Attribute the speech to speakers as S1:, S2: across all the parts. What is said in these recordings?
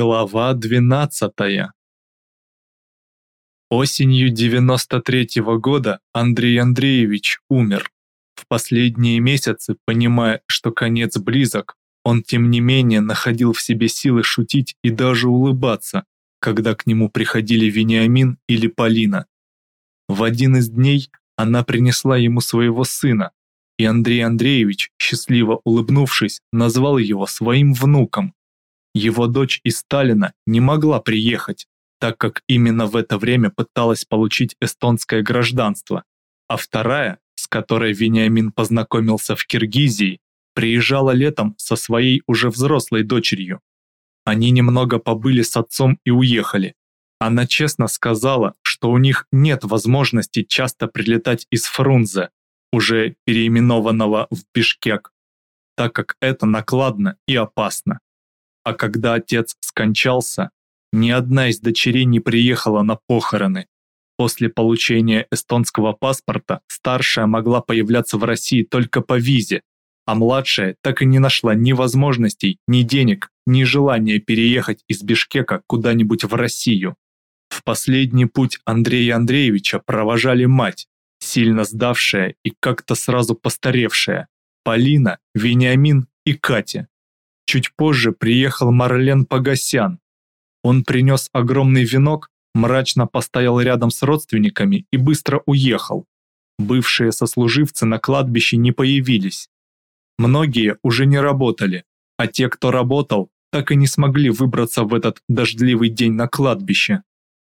S1: Глава 12 Осенью 93 -го года Андрей Андреевич умер. В последние месяцы, понимая, что конец близок, он тем не менее находил в себе силы шутить и даже улыбаться, когда к нему приходили Вениамин или Полина. В один из дней она принесла ему своего сына, и Андрей Андреевич, счастливо улыбнувшись, назвал его своим внуком. Его дочь из Сталина не могла приехать, так как именно в это время пыталась получить эстонское гражданство, а вторая, с которой Вениамин познакомился в Киргизии, приезжала летом со своей уже взрослой дочерью. Они немного побыли с отцом и уехали. Она честно сказала, что у них нет возможности часто прилетать из Фрунзе, уже переименованного в Бишкек, так как это накладно и опасно. А когда отец скончался, ни одна из дочерей не приехала на похороны. После получения эстонского паспорта старшая могла появляться в России только по визе, а младшая так и не нашла ни возможностей, ни денег, ни желания переехать из Бишкека куда-нибудь в Россию. В последний путь Андрея Андреевича провожали мать, сильно сдавшая и как-то сразу постаревшая, Полина, Вениамин и Катя. Чуть позже приехал Марлен Погосян. Он принес огромный венок, мрачно постоял рядом с родственниками и быстро уехал. Бывшие сослуживцы на кладбище не появились. Многие уже не работали, а те, кто работал, так и не смогли выбраться в этот дождливый день на кладбище.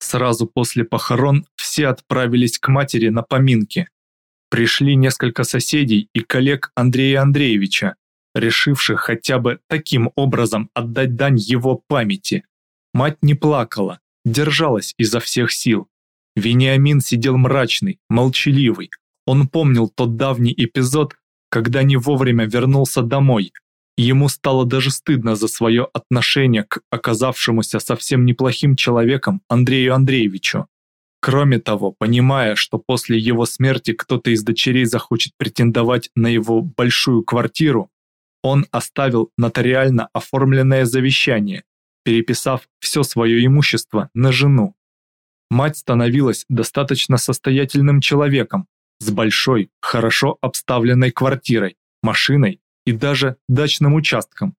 S1: Сразу после похорон все отправились к матери на поминки. Пришли несколько соседей и коллег Андрея Андреевича, решивших хотя бы таким образом отдать дань его памяти. Мать не плакала, держалась изо всех сил. Вениамин сидел мрачный, молчаливый. Он помнил тот давний эпизод, когда не вовремя вернулся домой. Ему стало даже стыдно за свое отношение к оказавшемуся совсем неплохим человеком Андрею Андреевичу. Кроме того, понимая, что после его смерти кто-то из дочерей захочет претендовать на его большую квартиру, он оставил нотариально оформленное завещание, переписав все свое имущество на жену. Мать становилась достаточно состоятельным человеком, с большой, хорошо обставленной квартирой, машиной и даже дачным участком.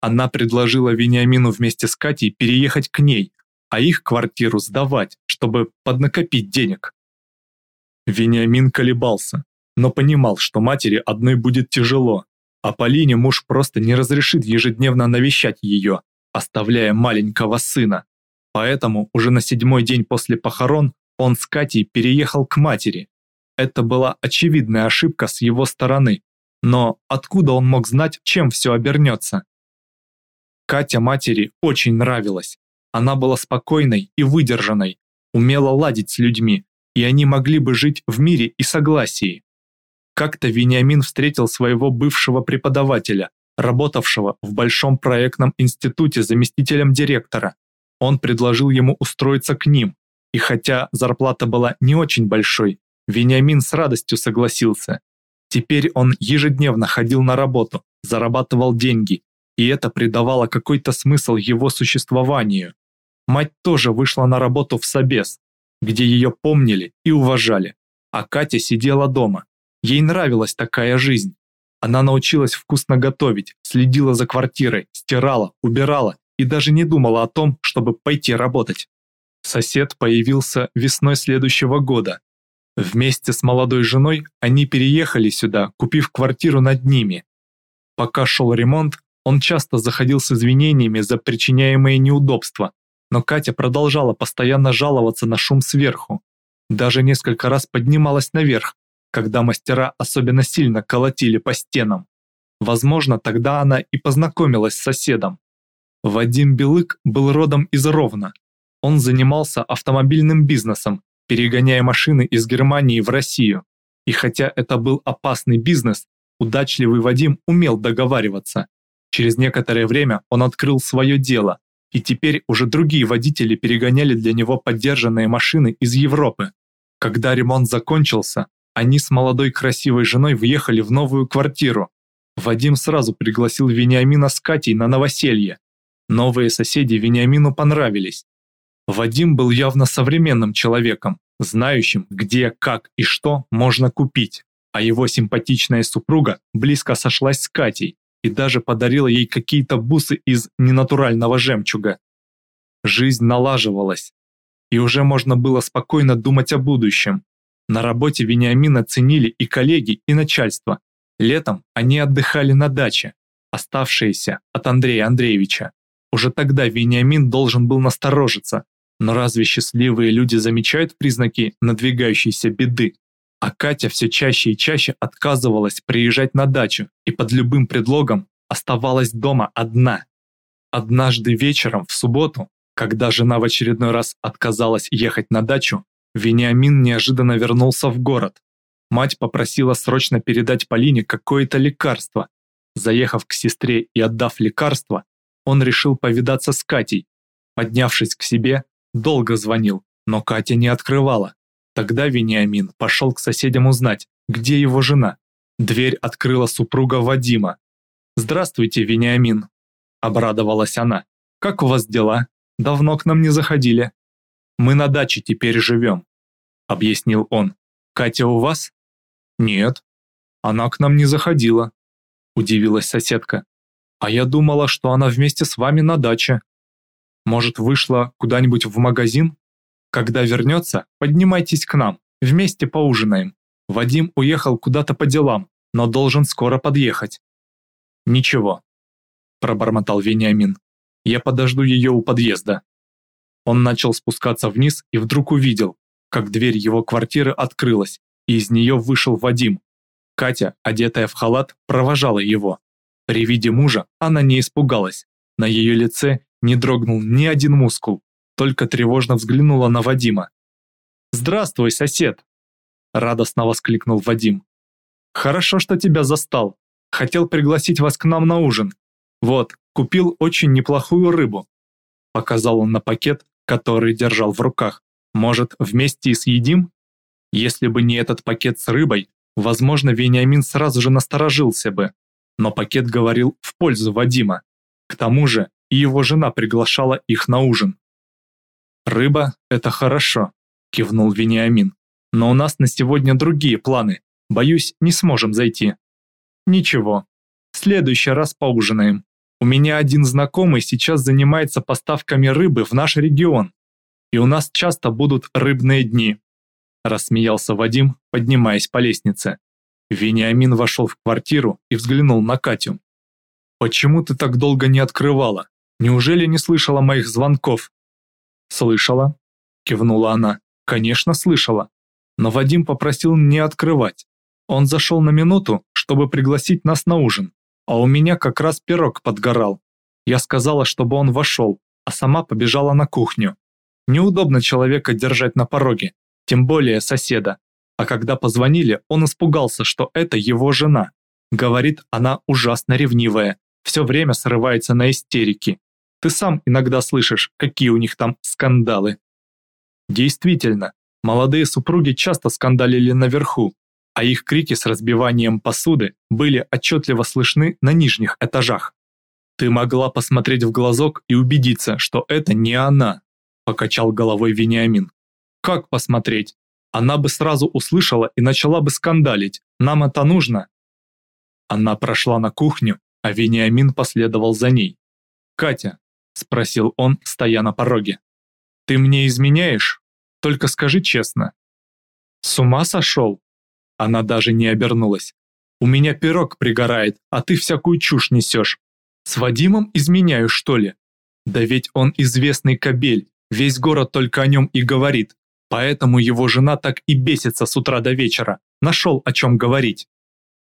S1: Она предложила Вениамину вместе с Катей переехать к ней, а их квартиру сдавать, чтобы поднакопить денег. Вениамин колебался, но понимал, что матери одной будет тяжело, а Полине муж просто не разрешит ежедневно навещать ее, оставляя маленького сына. Поэтому уже на седьмой день после похорон он с Катей переехал к матери. Это была очевидная ошибка с его стороны, но откуда он мог знать, чем все обернется? Катя матери очень нравилась. Она была спокойной и выдержанной, умела ладить с людьми, и они могли бы жить в мире и согласии. Как-то Вениамин встретил своего бывшего преподавателя, работавшего в большом проектном институте заместителем директора. Он предложил ему устроиться к ним, и хотя зарплата была не очень большой, Вениамин с радостью согласился. Теперь он ежедневно ходил на работу, зарабатывал деньги, и это придавало какой-то смысл его существованию. Мать тоже вышла на работу в Собес, где ее помнили и уважали, а Катя сидела дома, Ей нравилась такая жизнь. Она научилась вкусно готовить, следила за квартирой, стирала, убирала и даже не думала о том, чтобы пойти работать. Сосед появился весной следующего года. Вместе с молодой женой они переехали сюда, купив квартиру над ними. Пока шел ремонт, он часто заходил с извинениями за причиняемые неудобства, но Катя продолжала постоянно жаловаться на шум сверху. Даже несколько раз поднималась наверх, когда мастера особенно сильно колотили по стенам. Возможно, тогда она и познакомилась с соседом. Вадим Белык был родом из Ровно. Он занимался автомобильным бизнесом, перегоняя машины из Германии в Россию. И хотя это был опасный бизнес, удачливый Вадим умел договариваться. Через некоторое время он открыл свое дело, и теперь уже другие водители перегоняли для него поддержанные машины из Европы. Когда ремонт закончился, они с молодой красивой женой въехали в новую квартиру. Вадим сразу пригласил Вениамина с Катей на новоселье. Новые соседи Вениамину понравились. Вадим был явно современным человеком, знающим, где, как и что можно купить, а его симпатичная супруга близко сошлась с Катей и даже подарила ей какие-то бусы из ненатурального жемчуга. Жизнь налаживалась, и уже можно было спокойно думать о будущем. На работе Вениамина ценили и коллеги, и начальство. Летом они отдыхали на даче, оставшиеся от Андрея Андреевича. Уже тогда Вениамин должен был насторожиться, но разве счастливые люди замечают признаки надвигающейся беды? А Катя все чаще и чаще отказывалась приезжать на дачу и под любым предлогом оставалась дома одна. Однажды вечером в субботу, когда жена в очередной раз отказалась ехать на дачу, Вениамин неожиданно вернулся в город. Мать попросила срочно передать Полине какое-то лекарство. Заехав к сестре и отдав лекарство, он решил повидаться с Катей. Поднявшись к себе, долго звонил, но Катя не открывала. Тогда Вениамин пошел к соседям узнать, где его жена. Дверь открыла супруга Вадима. «Здравствуйте, Вениамин!» – обрадовалась она. «Как у вас дела? Давно к нам не заходили». «Мы на даче теперь живем», – объяснил он. «Катя у вас?» «Нет, она к нам не заходила», – удивилась соседка. «А я думала, что она вместе с вами на даче. Может, вышла куда-нибудь в магазин?» Когда вернется, поднимайтесь к нам, вместе поужинаем. Вадим уехал куда-то по делам, но должен скоро подъехать. Ничего, пробормотал Вениамин. Я подожду ее у подъезда. Он начал спускаться вниз и вдруг увидел, как дверь его квартиры открылась, и из нее вышел Вадим. Катя, одетая в халат, провожала его. При виде мужа она не испугалась. На ее лице не дрогнул ни один мускул только тревожно взглянула на Вадима. «Здравствуй, сосед!» Радостно воскликнул Вадим. «Хорошо, что тебя застал. Хотел пригласить вас к нам на ужин. Вот, купил очень неплохую рыбу». Показал он на пакет, который держал в руках. «Может, вместе и съедим?» Если бы не этот пакет с рыбой, возможно, Вениамин сразу же насторожился бы. Но пакет говорил в пользу Вадима. К тому же и его жена приглашала их на ужин. «Рыба – это хорошо», – кивнул Вениамин. «Но у нас на сегодня другие планы. Боюсь, не сможем зайти». «Ничего. В следующий раз поужинаем. У меня один знакомый сейчас занимается поставками рыбы в наш регион. И у нас часто будут рыбные дни», – рассмеялся Вадим, поднимаясь по лестнице. Вениамин вошел в квартиру и взглянул на Катю. «Почему ты так долго не открывала? Неужели не слышала моих звонков?» «Слышала?» – кивнула она. «Конечно, слышала. Но Вадим попросил не открывать. Он зашел на минуту, чтобы пригласить нас на ужин, а у меня как раз пирог подгорал. Я сказала, чтобы он вошел, а сама побежала на кухню. Неудобно человека держать на пороге, тем более соседа. А когда позвонили, он испугался, что это его жена. Говорит, она ужасно ревнивая, все время срывается на истерики. Ты сам иногда слышишь, какие у них там скандалы. Действительно, молодые супруги часто скандалили наверху, а их крики с разбиванием посуды были отчетливо слышны на нижних этажах. Ты могла посмотреть в глазок и убедиться, что это не она, покачал головой Вениамин. Как посмотреть? Она бы сразу услышала и начала бы скандалить. Нам это нужно. Она прошла на кухню, а Вениамин последовал за ней. Катя, спросил он, стоя на пороге. «Ты мне изменяешь? Только скажи честно». «С ума сошел?» Она даже не обернулась. «У меня пирог пригорает, а ты всякую чушь несешь. С Вадимом изменяю, что ли? Да ведь он известный кобель, весь город только о нем и говорит. Поэтому его жена так и бесится с утра до вечера. Нашел о чем говорить.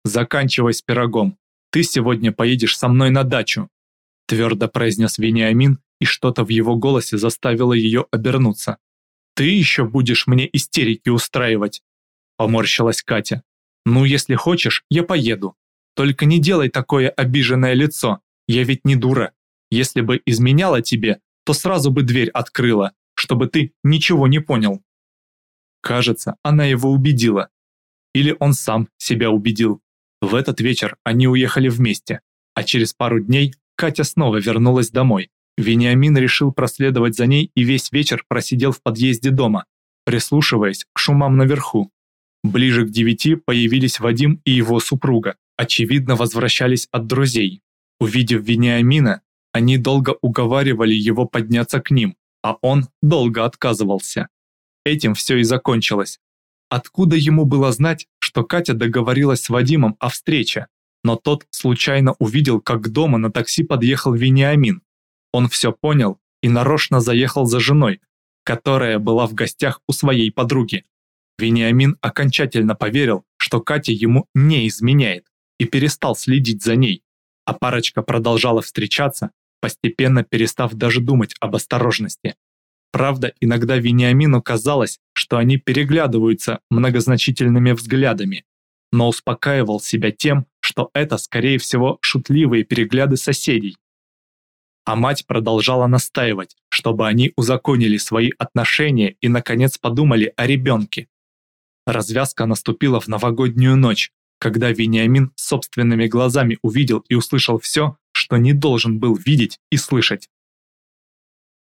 S1: Заканчивай с пирогом. Ты сегодня поедешь со мной на дачу твердо произнес Вениамин, и что-то в его голосе заставило ее обернуться. «Ты еще будешь мне истерики устраивать?» Поморщилась Катя. «Ну, если хочешь, я поеду. Только не делай такое обиженное лицо, я ведь не дура. Если бы изменяла тебе, то сразу бы дверь открыла, чтобы ты ничего не понял». Кажется, она его убедила. Или он сам себя убедил. В этот вечер они уехали вместе, а через пару дней Катя снова вернулась домой, Вениамин решил проследовать за ней и весь вечер просидел в подъезде дома, прислушиваясь к шумам наверху. Ближе к девяти появились Вадим и его супруга, очевидно возвращались от друзей. Увидев Вениамина, они долго уговаривали его подняться к ним, а он долго отказывался. Этим все и закончилось. Откуда ему было знать, что Катя договорилась с Вадимом о встрече, но тот случайно увидел, как к дому на такси подъехал Вениамин. Он все понял и нарочно заехал за женой, которая была в гостях у своей подруги. Вениамин окончательно поверил, что Катя ему не изменяет и перестал следить за ней, а парочка продолжала встречаться, постепенно перестав даже думать об осторожности. Правда, иногда Вениамину казалось, что они переглядываются многозначительными взглядами, но успокаивал себя тем, что это, скорее всего, шутливые перегляды соседей. А мать продолжала настаивать, чтобы они узаконили свои отношения и, наконец, подумали о ребенке. Развязка наступила в новогоднюю ночь, когда Вениамин собственными глазами увидел и услышал все, что не должен был видеть и слышать.